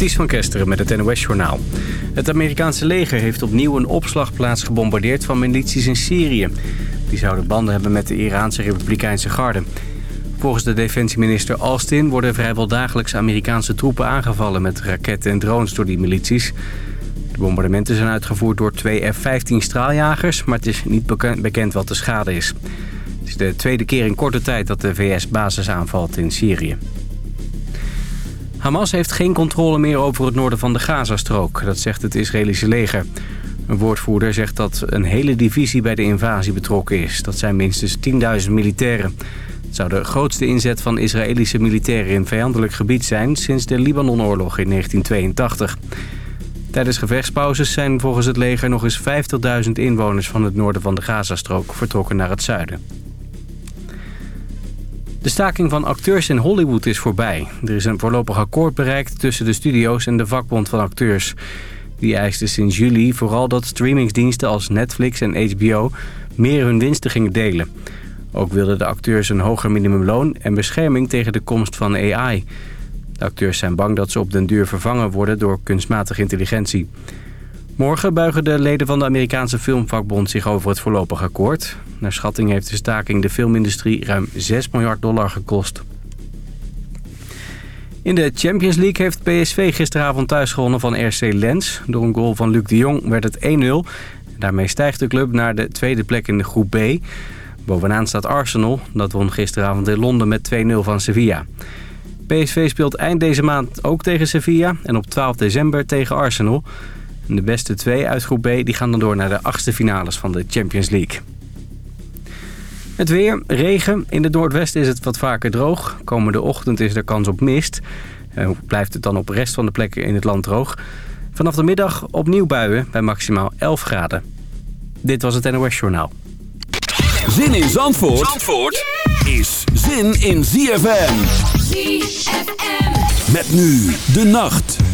Ties van Kesteren met het NOS-journaal. Het Amerikaanse leger heeft opnieuw een opslagplaats gebombardeerd van milities in Syrië. Die zouden banden hebben met de Iraanse Republikeinse Garde. Volgens de defensieminister Austin worden vrijwel dagelijks Amerikaanse troepen aangevallen met raketten en drones door die milities. De bombardementen zijn uitgevoerd door twee F-15 straaljagers, maar het is niet bekend wat de schade is. Het is de tweede keer in korte tijd dat de VS basis aanvalt in Syrië. Hamas heeft geen controle meer over het noorden van de Gazastrook. Dat zegt het Israëlische leger. Een woordvoerder zegt dat een hele divisie bij de invasie betrokken is. Dat zijn minstens 10.000 militairen. Het zou de grootste inzet van Israëlische militairen in vijandelijk gebied zijn... sinds de Libanonoorlog in 1982. Tijdens gevechtspauzes zijn volgens het leger nog eens 50.000 inwoners van het noorden van de Gazastrook vertrokken naar het zuiden. De staking van acteurs in Hollywood is voorbij. Er is een voorlopig akkoord bereikt tussen de studio's en de vakbond van acteurs. Die eiste sinds juli vooral dat streamingsdiensten als Netflix en HBO meer hun winsten gingen delen. Ook wilden de acteurs een hoger minimumloon en bescherming tegen de komst van AI. De acteurs zijn bang dat ze op den duur vervangen worden door kunstmatige intelligentie. Morgen buigen de leden van de Amerikaanse Filmvakbond zich over het voorlopig akkoord. Naar schatting heeft de staking de filmindustrie ruim 6 miljard dollar gekost. In de Champions League heeft PSV gisteravond thuis gewonnen van RC Lens. Door een goal van Luc de Jong werd het 1-0. Daarmee stijgt de club naar de tweede plek in de groep B. Bovenaan staat Arsenal. Dat won gisteravond in Londen met 2-0 van Sevilla. PSV speelt eind deze maand ook tegen Sevilla en op 12 december tegen Arsenal. De beste twee uit groep B die gaan dan door naar de achtste finales van de Champions League. Het weer, regen. In het noordwesten is het wat vaker droog. Komende ochtend is er kans op mist. Uh, blijft het dan op de rest van de plekken in het land droog. Vanaf de middag opnieuw buien bij maximaal 11 graden. Dit was het NOS Journaal. Zin in Zandvoort, Zandvoort is zin in ZFM. ZFM. Met nu de nacht.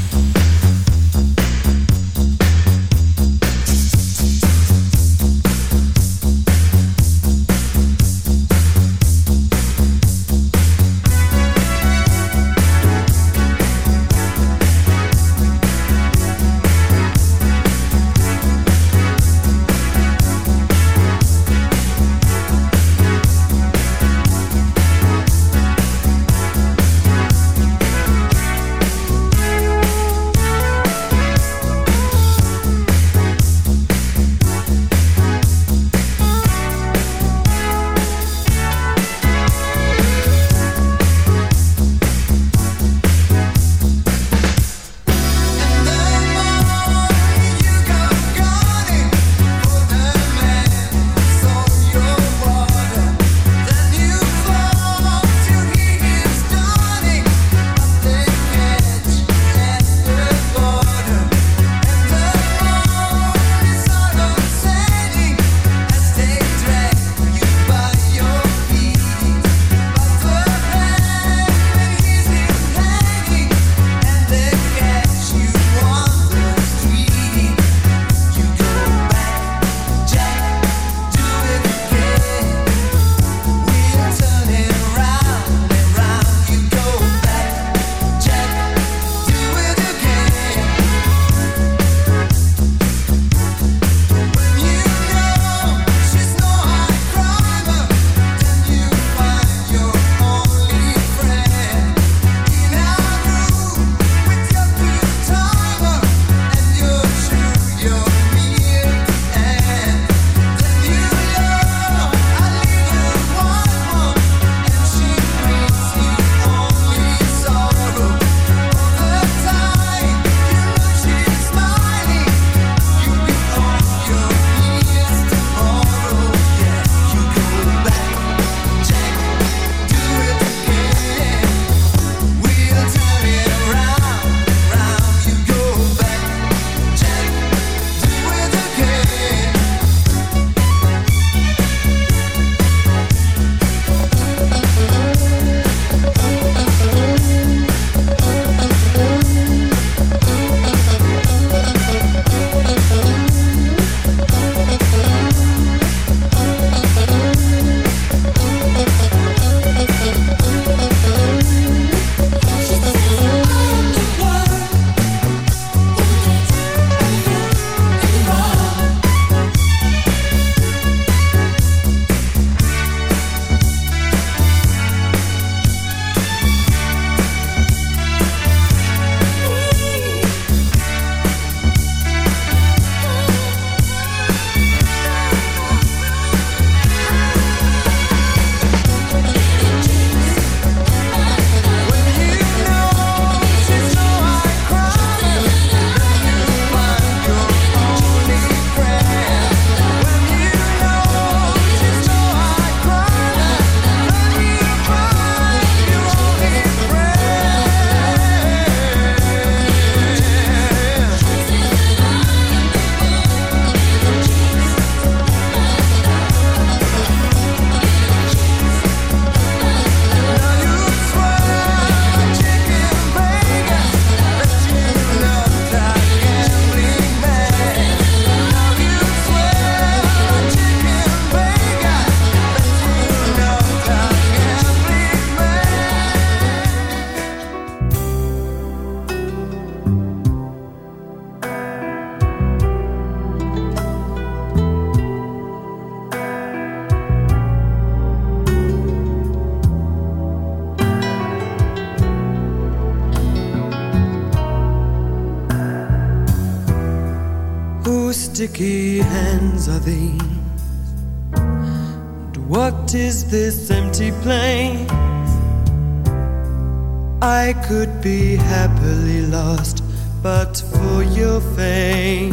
Happily lost, but for your face.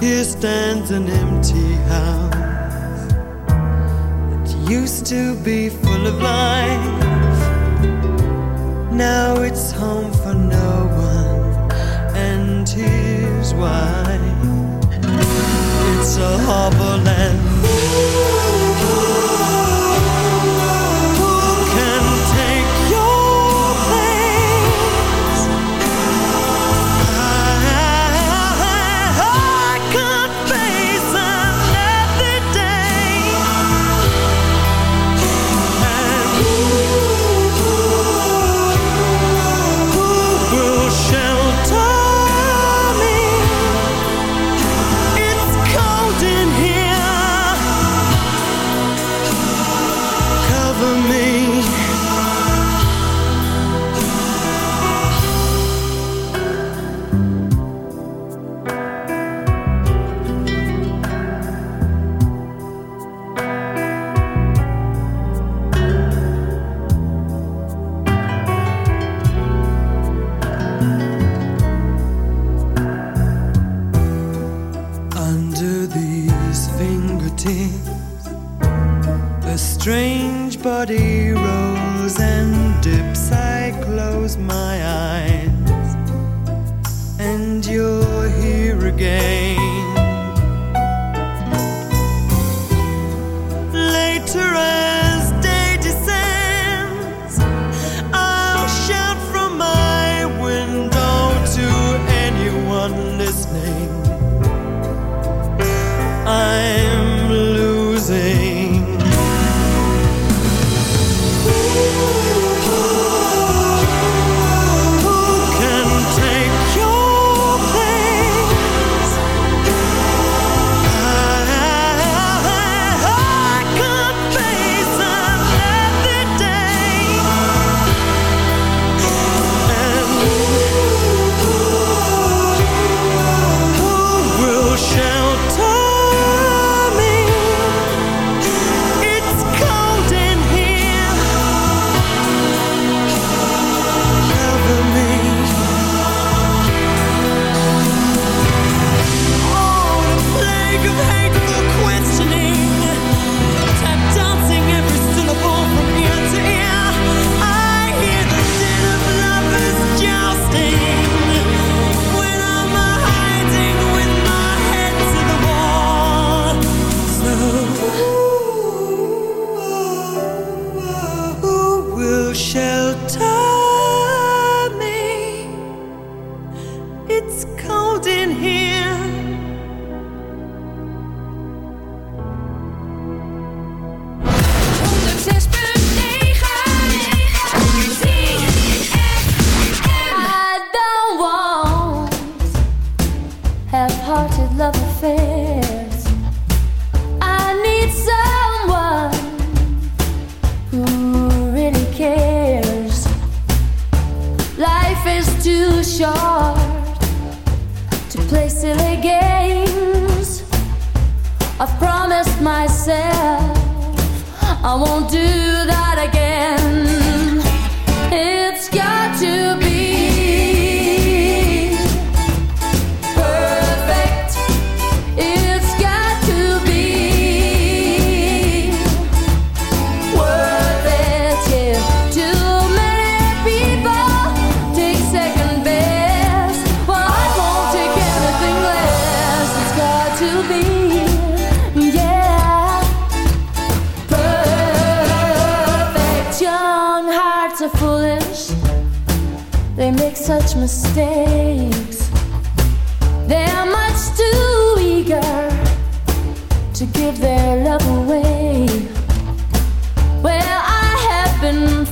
Here stands an empty house that used to be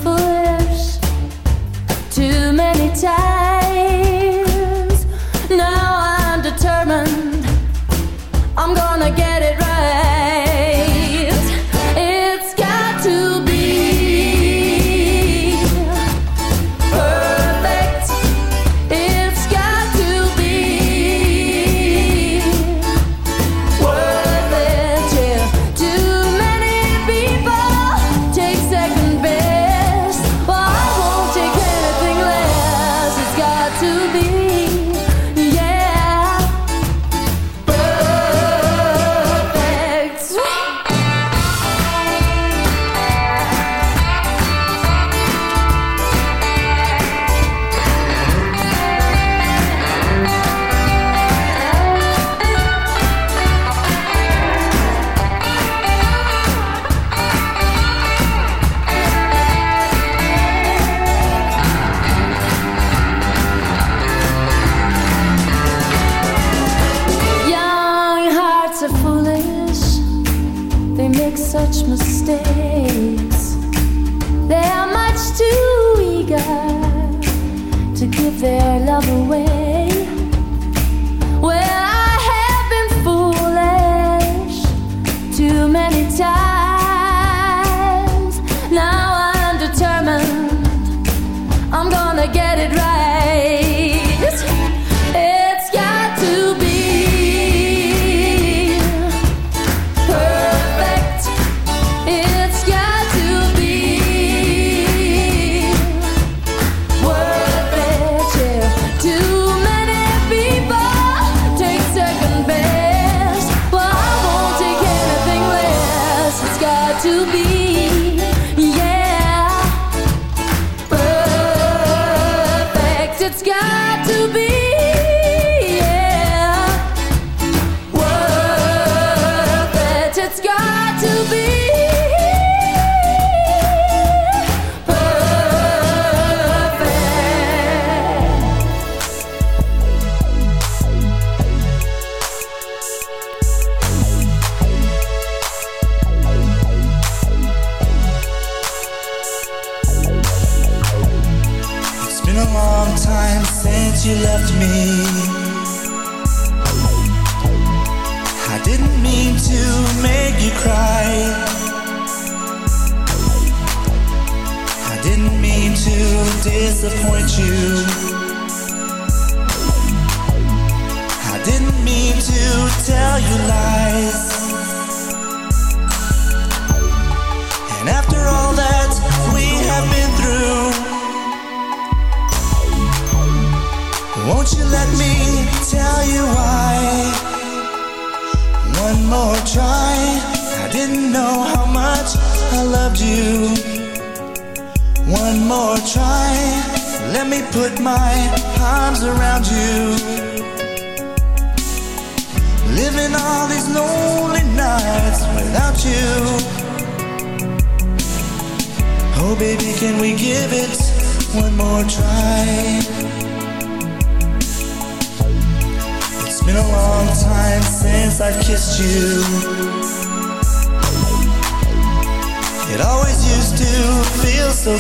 for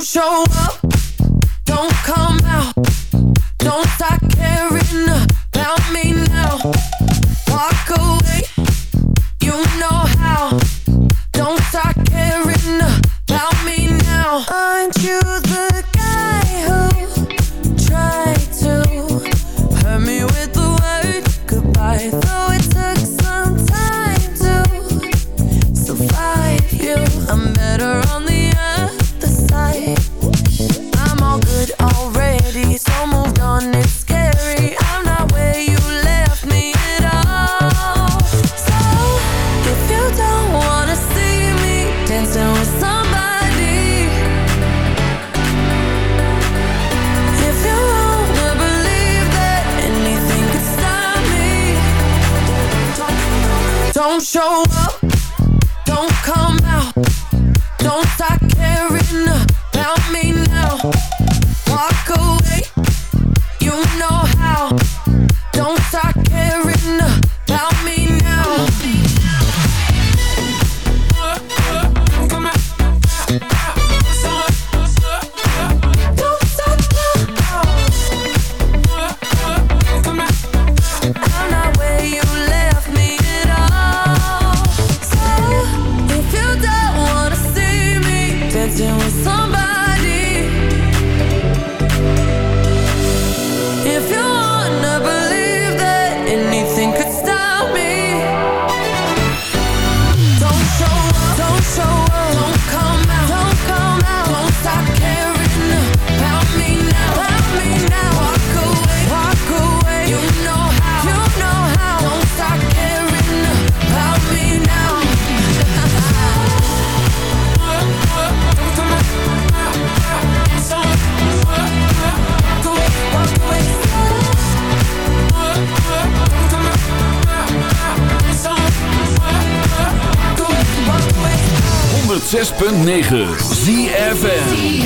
Show 106.9 ZFN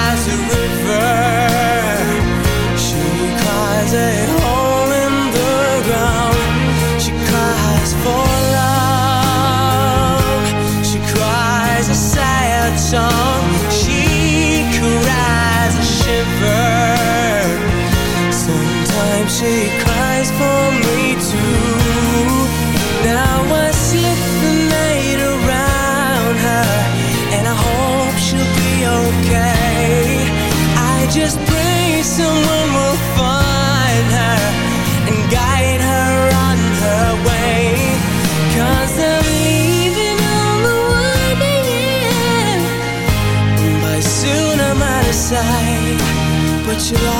what you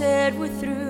said we're through.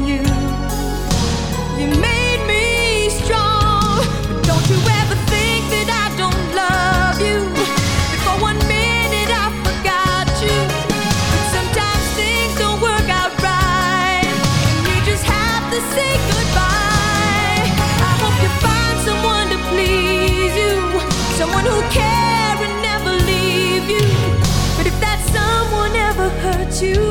you